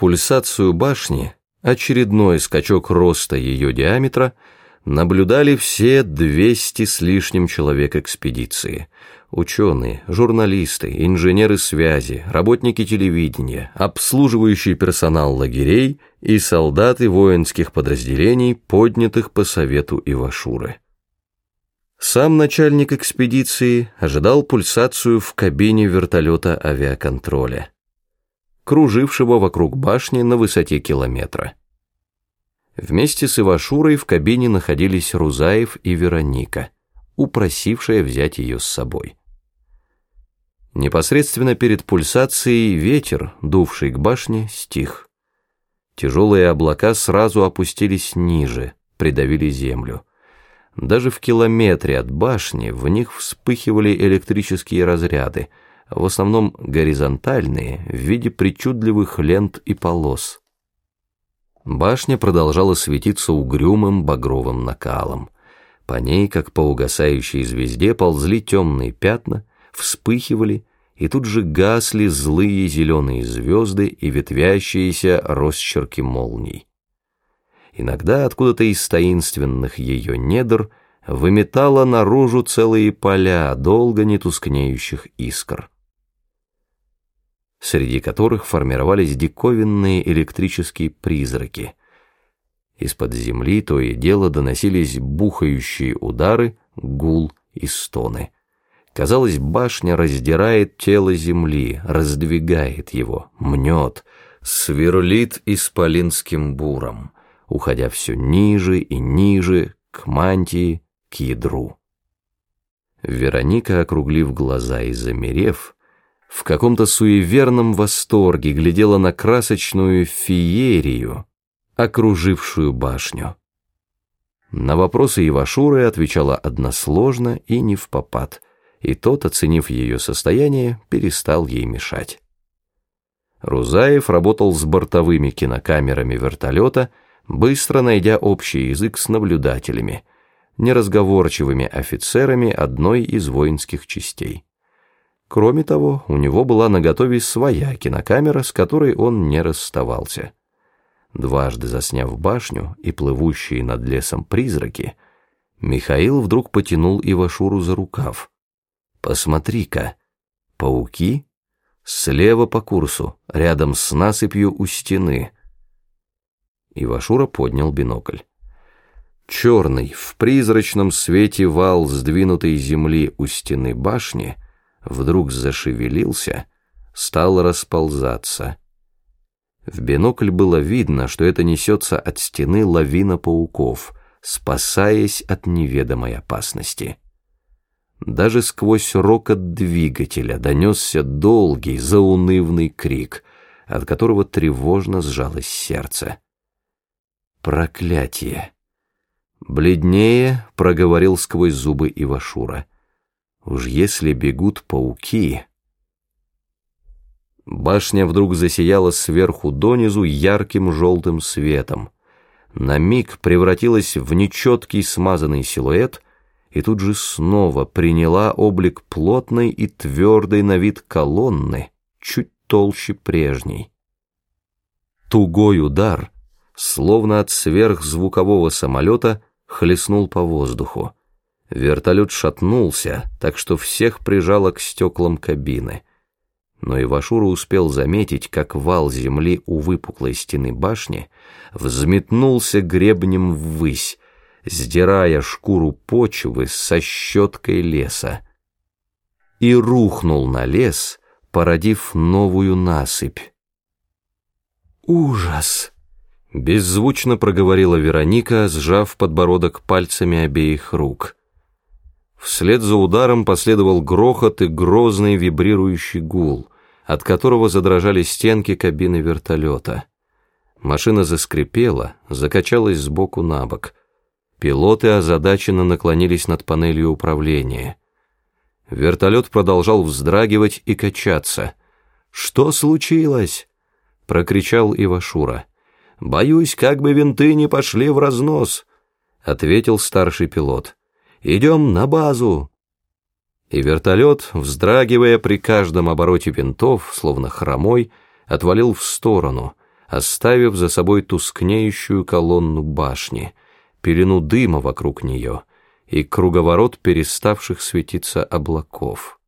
Пульсацию башни, очередной скачок роста ее диаметра, наблюдали все 200 с лишним человек экспедиции. Ученые, журналисты, инженеры связи, работники телевидения, обслуживающий персонал лагерей и солдаты воинских подразделений, поднятых по совету Ивашуры. Сам начальник экспедиции ожидал пульсацию в кабине вертолета авиаконтроля, кружившего вокруг башни на высоте километра. Вместе с Ивашурой в кабине находились Рузаев и Вероника, упросившая взять ее с собой. Непосредственно перед пульсацией ветер, дувший к башне, стих. Тяжелые облака сразу опустились ниже, придавили землю. Даже в километре от башни в них вспыхивали электрические разряды, в основном горизонтальные, в виде причудливых лент и полос. Башня продолжала светиться угрюмым багровым накалом. По ней, как по угасающей звезде, ползли темные пятна, вспыхивали, и тут же гасли злые зеленые звезды и ветвящиеся росчерки молний. Иногда откуда-то из таинственных ее недр выметала наружу целые поля долго не тускнеющих искр, среди которых формировались диковинные электрические призраки. Из-под земли то и дело доносились бухающие удары, гул и стоны. Казалось, башня раздирает тело земли, раздвигает его, мнет, сверлит исполинским буром уходя все ниже и ниже, к мантии, к ядру. Вероника, округлив глаза и замерев, в каком-то суеверном восторге глядела на красочную феерию, окружившую башню. На вопросы Ивашуры отвечала односложно и не в попад, и тот, оценив ее состояние, перестал ей мешать. Рузаев работал с бортовыми кинокамерами вертолета, быстро найдя общий язык с наблюдателями, неразговорчивыми офицерами одной из воинских частей. Кроме того, у него была наготове своя кинокамера, с которой он не расставался. Дважды засняв башню и плывущие над лесом призраки, Михаил вдруг потянул Ивашуру за рукав. «Посмотри-ка, пауки?» Слева по курсу, рядом с насыпью у стены — Ивашура поднял бинокль. Черный, в призрачном свете вал сдвинутой земли у стены башни вдруг зашевелился, стал расползаться. В бинокль было видно, что это несется от стены лавина пауков, спасаясь от неведомой опасности. Даже сквозь рокот двигателя донесся долгий, заунывный крик, от которого тревожно сжалось сердце. Проклятие! Бледнее проговорил сквозь зубы Ивашура. Уж если бегут пауки... Башня вдруг засияла сверху донизу ярким желтым светом. На миг превратилась в нечеткий смазанный силуэт и тут же снова приняла облик плотной и твердой на вид колонны, чуть толще прежней. Тугой удар — словно от сверхзвукового самолета, хлестнул по воздуху. Вертолет шатнулся, так что всех прижало к стеклам кабины. Но Ивашура успел заметить, как вал земли у выпуклой стены башни взметнулся гребнем ввысь, сдирая шкуру почвы со щеткой леса. И рухнул на лес, породив новую насыпь. «Ужас!» Беззвучно проговорила Вероника, сжав подбородок пальцами обеих рук. Вслед за ударом последовал грохот и грозный вибрирующий гул, от которого задрожали стенки кабины вертолета. Машина заскрипела, закачалась сбоку на бок. Пилоты озадаченно наклонились над панелью управления. Вертолет продолжал вздрагивать и качаться. «Что случилось?» — прокричал Ивашура. «Боюсь, как бы винты не пошли в разнос», — ответил старший пилот. «Идем на базу». И вертолет, вздрагивая при каждом обороте винтов, словно хромой, отвалил в сторону, оставив за собой тускнеющую колонну башни, пелену дыма вокруг нее и круговорот переставших светиться облаков.